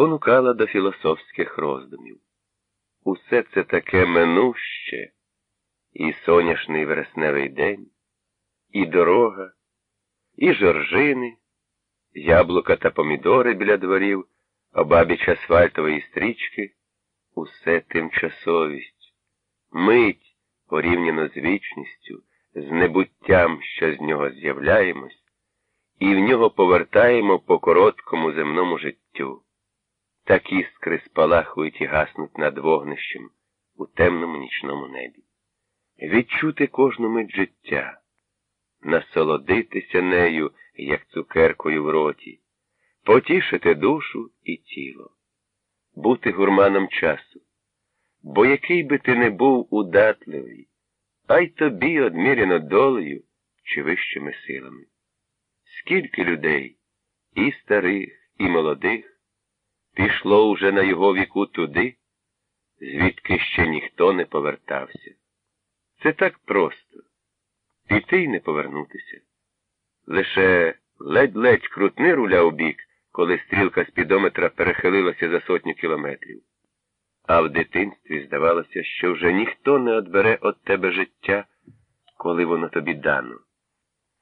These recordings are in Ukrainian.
спонукала до філософських роздумів. Усе це таке минуще, і соняшний вересневий день, і дорога, і жоржини, яблука та помідори біля дворів, обабіч асфальтової стрічки, усе тимчасовість, мить порівняно з вічністю, з небуттям, що з нього з'являємось, і в нього повертаємо по короткому земному життю. Так іскри спалахують і гаснуть над вогнищем у темному нічному небі. Відчути кожну мить життя, насолодитися нею, як цукеркою в роті, потішити душу і тіло, бути гурманом часу. Бо який би ти не був удатливий, а й тобі одміряно долею чи вищими силами. Скільки людей, і старих, і молодих, пішло уже на його віку туди, звідки ще ніхто не повертався. Це так просто піти й не повернутися. Лише ледь-ледь крутни руля у бік, коли стрілка спідометра перехилилася за сотню кілометрів. А в дитинстві здавалося, що вже ніхто не отбере від тебе життя, коли воно тобі дано.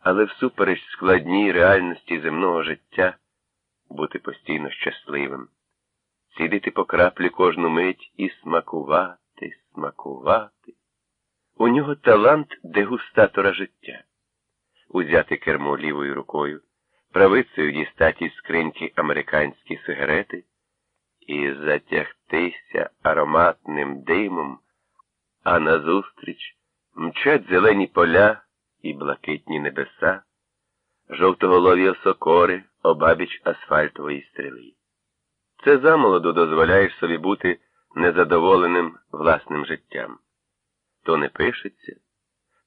Але всупереч складній реальності земного життя бути постійно щасливим, сідити по краплі кожну мить і смакувати, смакувати. У нього талант дегустатора життя. Узяти кермо лівою рукою, правицею дістати із скриньки американські сигарети і затягтися ароматним димом, а назустріч мчать зелені поля і блакитні небеса, жовтоголові осокори обабіч асфальтової стріли. Це замолоду дозволяєш собі бути незадоволеним власним життям. То не пишеться,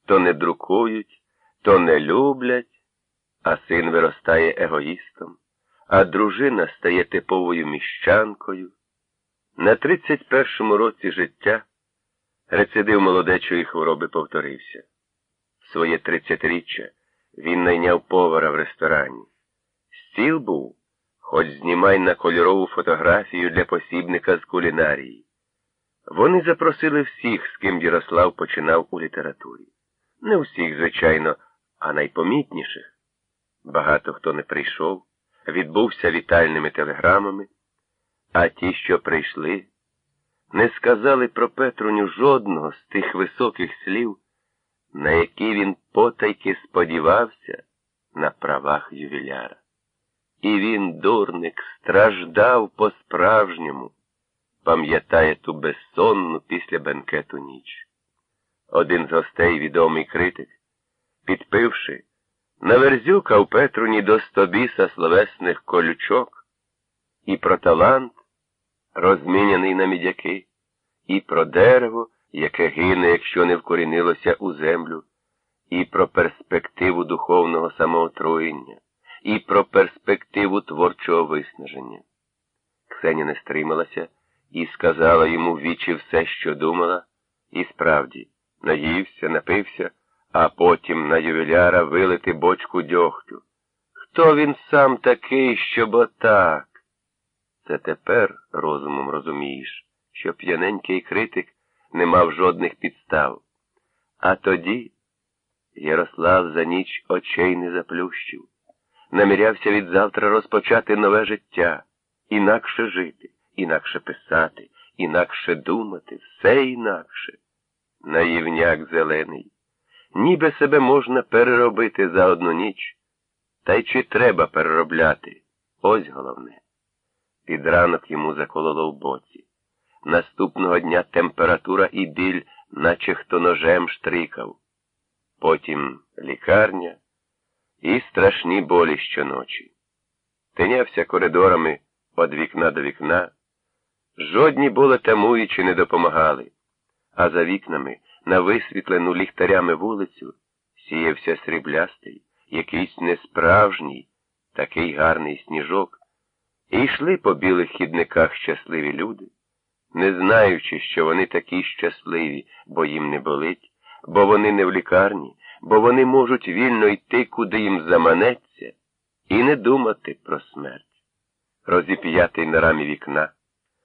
то не друкують, то не люблять, а син виростає егоїстом, а дружина стає типовою міщанкою. На 31-му році життя рецидив молодечої хвороби повторився. В своє тридцятиріччя він найняв повара в ресторані. Стіл був, хоч знімай на кольорову фотографію для посібника з кулінарії. Вони запросили всіх, з ким Ярослав починав у літературі. Не всіх, звичайно, а найпомітніших. Багато хто не прийшов, відбувся вітальними телеграмами, а ті, що прийшли, не сказали про Петруню жодного з тих високих слів, на які він потайки сподівався на правах ювіляра. І він, дурник, страждав по-справжньому пам'ятає ту безсонну після бенкету ніч. Один з гостей, відомий критик, підпивши, наверзюкав Петруні до стобіса словесних колючок, і про талант, розміняний на мідяки, і про дерево, яке гине, якщо не вкорінилося у землю, і про перспективу духовного самоотруєння, і про перспективу творчого виснаження. Ксеня не стрималася і сказала йому вічі все, що думала, і справді наївся, напився, а потім на ювіляра вилити бочку дьогтю. Хто він сам такий, щоб отак? Це тепер розумом розумієш, що п'яненький критик не мав жодних підстав. А тоді Ярослав за ніч очей не заплющив, намірявся від завтра розпочати нове життя, інакше жити інакше писати, інакше думати, все інакше. Наївняк зелений. Ніби себе можна переробити за одну ніч. Та й чи треба переробляти? Ось головне. Під ранок йому закололо в боці. Наступного дня температура і біль, наче хто ножем штрикав. Потім лікарня і страшні болі щоночі. Тинявся коридорами від вікна до вікна. Жодні були тамуючи не допомагали, а за вікнами, на висвітлену ліхтарями вулицю, сіявся сріблястий, якийсь несправжній, такий гарний сніжок, і йшли по білих хідниках щасливі люди, не знаючи, що вони такі щасливі, бо їм не болить, бо вони не в лікарні, бо вони можуть вільно йти, куди їм заманеться, і не думати про смерть. розіп'ятий на рамі вікна.